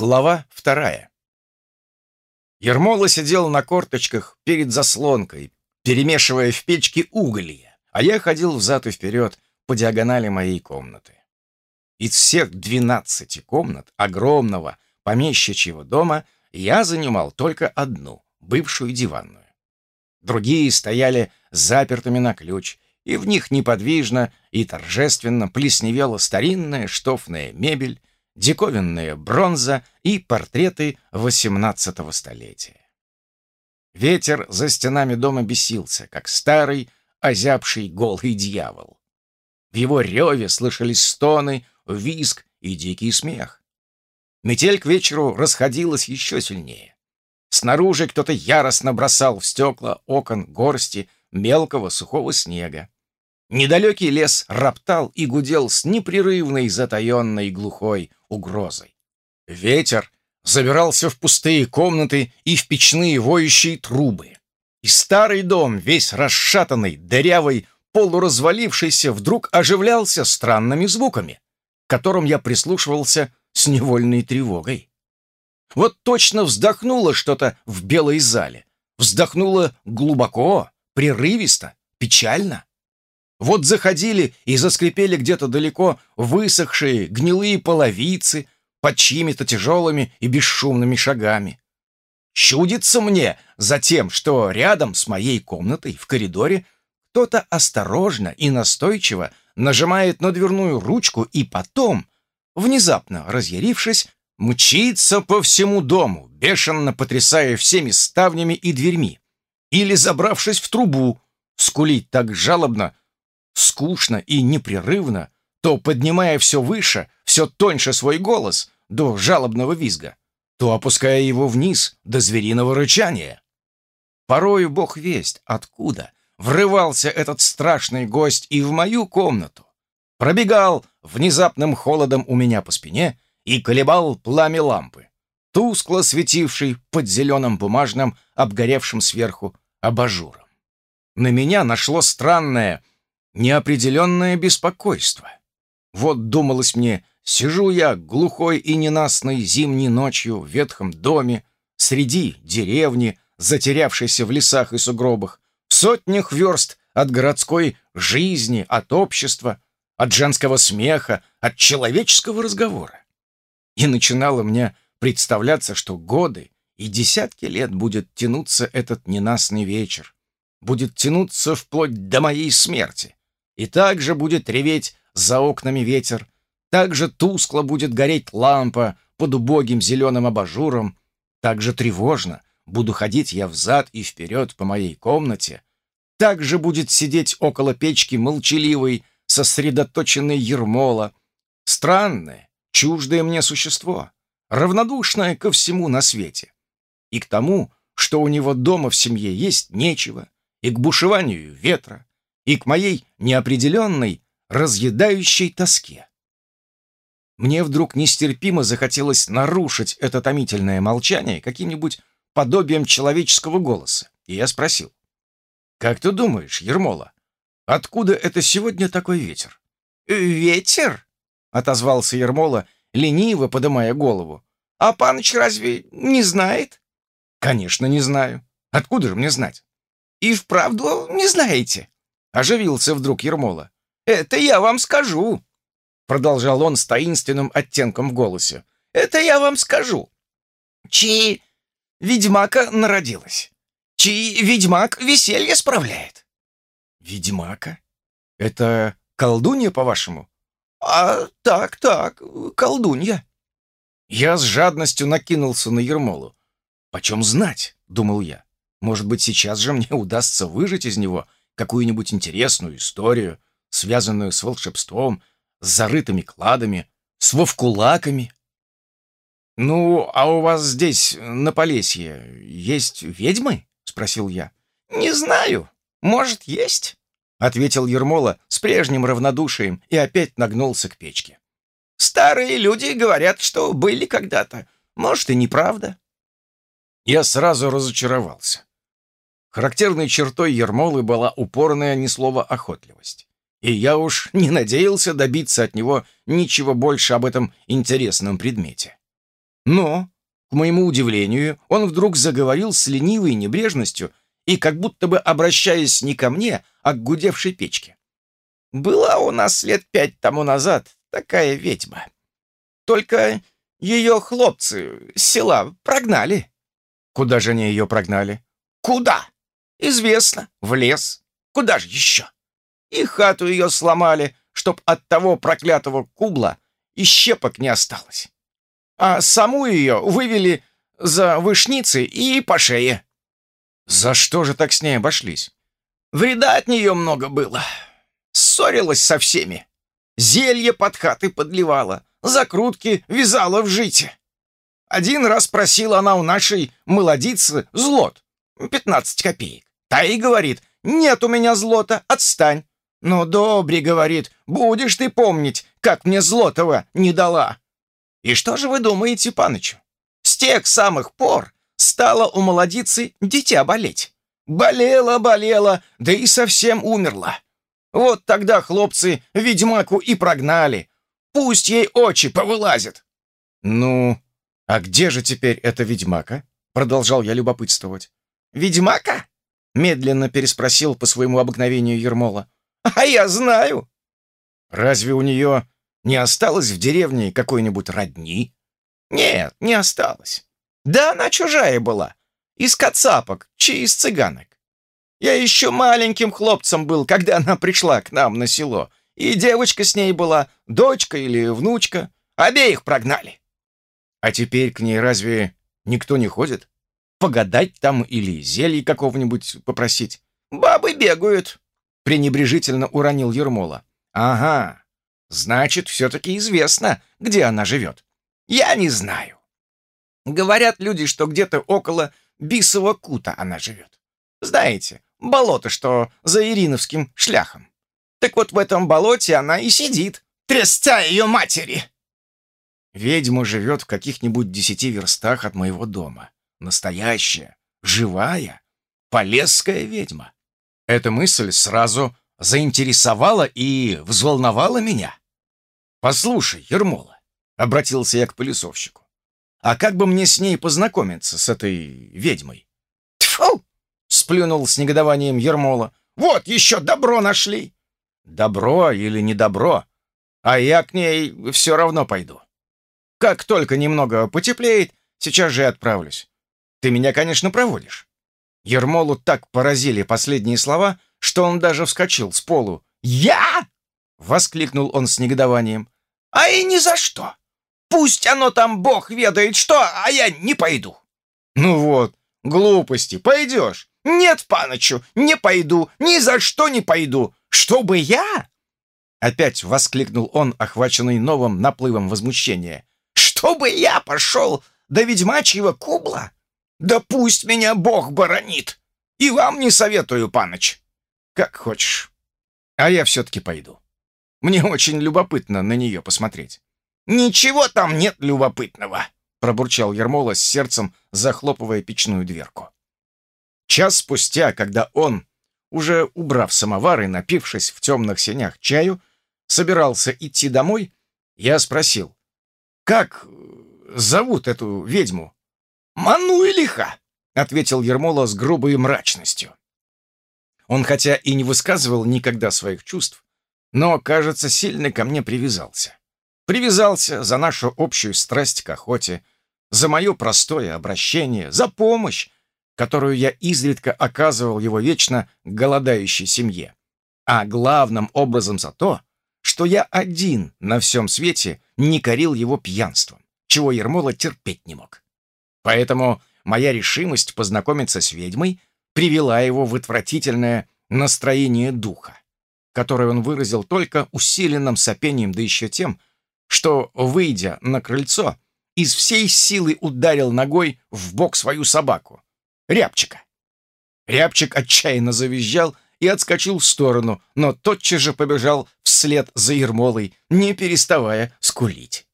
Глава вторая. Ермола сидел на корточках перед заслонкой, перемешивая в печке уголья, а я ходил взад и вперед по диагонали моей комнаты. Из всех двенадцати комнат огромного помещичьего дома я занимал только одну, бывшую диванную. Другие стояли запертыми на ключ, и в них неподвижно и торжественно плесневела старинная штофная мебель, диковинная бронза и портреты XVIII столетия. Ветер за стенами дома бесился, как старый, озябший голый дьявол. В его реве слышались стоны, визг и дикий смех. Метель к вечеру расходилась еще сильнее. Снаружи кто-то яростно бросал в стекла окон горсти мелкого сухого снега. Недалекий лес роптал и гудел с непрерывной, затаенной глухой угрозой. Ветер забирался в пустые комнаты и в печные воющие трубы. И старый дом, весь расшатанный, дырявый, полуразвалившийся, вдруг оживлялся странными звуками, к которым я прислушивался с невольной тревогой. Вот точно вздохнуло что-то в белой зале. Вздохнуло глубоко, прерывисто, печально. Вот заходили и заскрипели где-то далеко высохшие гнилые половицы под чьими-то тяжелыми и бесшумными шагами. Чудится мне за тем, что рядом с моей комнатой в коридоре кто-то осторожно и настойчиво нажимает на дверную ручку и потом, внезапно разъярившись, мчится по всему дому, бешено потрясая всеми ставнями и дверьми, или, забравшись в трубу, скулить так жалобно, скучно и непрерывно, то поднимая все выше, все тоньше свой голос до жалобного визга, то опуская его вниз до звериного рычания. Порою бог весть, откуда врывался этот страшный гость и в мою комнату, пробегал внезапным холодом у меня по спине и колебал пламя лампы, тускло светившей под зеленым бумажным, обгоревшим сверху абажуром. На меня нашло странное, неопределенное беспокойство. Вот думалось мне, сижу я глухой и ненастной зимней ночью в ветхом доме, среди деревни, затерявшейся в лесах и сугробах, в сотнях верст от городской жизни, от общества, от женского смеха, от человеческого разговора. И начинало мне представляться, что годы и десятки лет будет тянуться этот ненастный вечер, будет тянуться вплоть до моей смерти, и также будет реветь за окнами ветер, также тускло будет гореть лампа под убогим зеленым абажуром, также тревожно буду ходить я взад и вперед по моей комнате, также будет сидеть около печки молчаливый, сосредоточенный Ермола, странное, чуждое мне существо, равнодушное ко всему на свете, и к тому, что у него дома в семье есть нечего, и к бушеванию ветра, и к моей неопределенной, разъедающей тоске. Мне вдруг нестерпимо захотелось нарушить это томительное молчание каким-нибудь подобием человеческого голоса, и я спросил. «Как ты думаешь, Ермола, откуда это сегодня такой ветер?» «Ветер?» — отозвался Ермола, лениво подымая голову. «А паныч разве не знает?» «Конечно, не знаю. Откуда же мне знать?» «И вправду не знаете?» Оживился вдруг Ермола. «Это я вам скажу!» Продолжал он с таинственным оттенком в голосе. «Это я вам скажу. Чьи ведьмака народилась? Чьи ведьмак веселье справляет?» «Ведьмака? Это колдунья, по-вашему?» «А так, так, колдунья». Я с жадностью накинулся на Ермолу. «Почем знать?» — думал я. «Может быть, сейчас же мне удастся выжить из него какую-нибудь интересную историю, связанную с волшебством, с зарытыми кладами, с вовкулаками. «Ну, а у вас здесь, на Полесье, есть ведьмы?» — спросил я. «Не знаю. Может, есть?» — ответил Ермола с прежним равнодушием и опять нагнулся к печке. «Старые люди говорят, что были когда-то. Может, и неправда». Я сразу разочаровался. Характерной чертой Ермолы была упорная ни слова охотливость. И я уж не надеялся добиться от него ничего больше об этом интересном предмете. Но, к моему удивлению, он вдруг заговорил с ленивой небрежностью и как будто бы обращаясь не ко мне, а к гудевшей печке. «Была у нас лет пять тому назад такая ведьма. Только ее хлопцы села прогнали». «Куда же они ее прогнали?» «Куда? Известно. В лес. Куда же еще?» И хату ее сломали, чтоб от того проклятого кубла и щепок не осталось. А саму ее вывели за вышницы и по шее. За что же так с ней обошлись? Вреда от нее много было. Ссорилась со всеми. Зелье под хаты подливала, закрутки вязала в жите. Один раз просила она у нашей молодицы злот, 15 копеек. Та и говорит, нет у меня злота, отстань. «Ну, добре, — говорит, — будешь ты помнить, как мне злотого не дала». И что же вы думаете, панычу? С тех самых пор стало у молодицы дитя болеть. Болела, болела, да и совсем умерла. Вот тогда хлопцы ведьмаку и прогнали. Пусть ей очи повылазят. «Ну, а где же теперь эта ведьмака?» Продолжал я любопытствовать. «Ведьмака?» Медленно переспросил по своему обыкновению Ермола. А я знаю. Разве у нее не осталось в деревне какой-нибудь родни? Нет, не осталось. Да она чужая была. Из кацапок, чи из цыганок. Я еще маленьким хлопцем был, когда она пришла к нам на село. И девочка с ней была, дочка или внучка. Обеих прогнали. А теперь к ней разве никто не ходит? Погадать там или зелье какого-нибудь попросить? Бабы бегают, пренебрежительно уронил Ермола. «Ага, значит, все-таки известно, где она живет. Я не знаю. Говорят люди, что где-то около Бисового кута она живет. Знаете, болото, что за Ириновским шляхом. Так вот в этом болоте она и сидит, трясца ее матери!» Ведьма живет в каких-нибудь десяти верстах от моего дома. Настоящая, живая, полесская ведьма. Эта мысль сразу заинтересовала и взволновала меня. «Послушай, Ермола», — обратился я к полисовщику, «а как бы мне с ней познакомиться, с этой ведьмой?» «Тьфу!» — сплюнул с негодованием Ермола. «Вот еще добро нашли!» «Добро или не добро, а я к ней все равно пойду. Как только немного потеплеет, сейчас же и отправлюсь. Ты меня, конечно, проводишь». Ермолу так поразили последние слова, что он даже вскочил с полу. «Я?» — воскликнул он с негодованием. «А и ни за что! Пусть оно там бог ведает что, а я не пойду!» «Ну вот, глупости, пойдешь!» «Нет, паночу, не пойду, ни за что не пойду! Чтобы я?» Опять воскликнул он, охваченный новым наплывом возмущения. «Чтобы я пошел до ведьмачьего кубла? Да пусть меня Бог боронит! И вам не советую, паныч. Как хочешь. А я все-таки пойду. Мне очень любопытно на нее посмотреть. Ничего там нет любопытного, пробурчал Ермола с сердцем, захлопывая печную дверку. Час спустя, когда он, уже убрав самовар и напившись в темных сенях чаю, собирался идти домой, я спросил, «Как зовут эту ведьму?» «Мануэлиха!» — ответил Ермола с грубой мрачностью. Он хотя и не высказывал никогда своих чувств, но, кажется, сильно ко мне привязался. Привязался за нашу общую страсть к охоте, за мое простое обращение, за помощь, которую я изредка оказывал его вечно голодающей семье, а главным образом за то, что я один на всем свете не корил его пьянством, чего Ермола терпеть не мог. Поэтому моя решимость познакомиться с ведьмой привела его в отвратительное настроение духа, которое он выразил только усиленным сопением, да еще тем, что, выйдя на крыльцо, из всей силы ударил ногой в бок свою собаку, Рябчика. Рябчик отчаянно завизжал и отскочил в сторону, но тотчас же побежал вслед за Ермолой, не переставая скулить.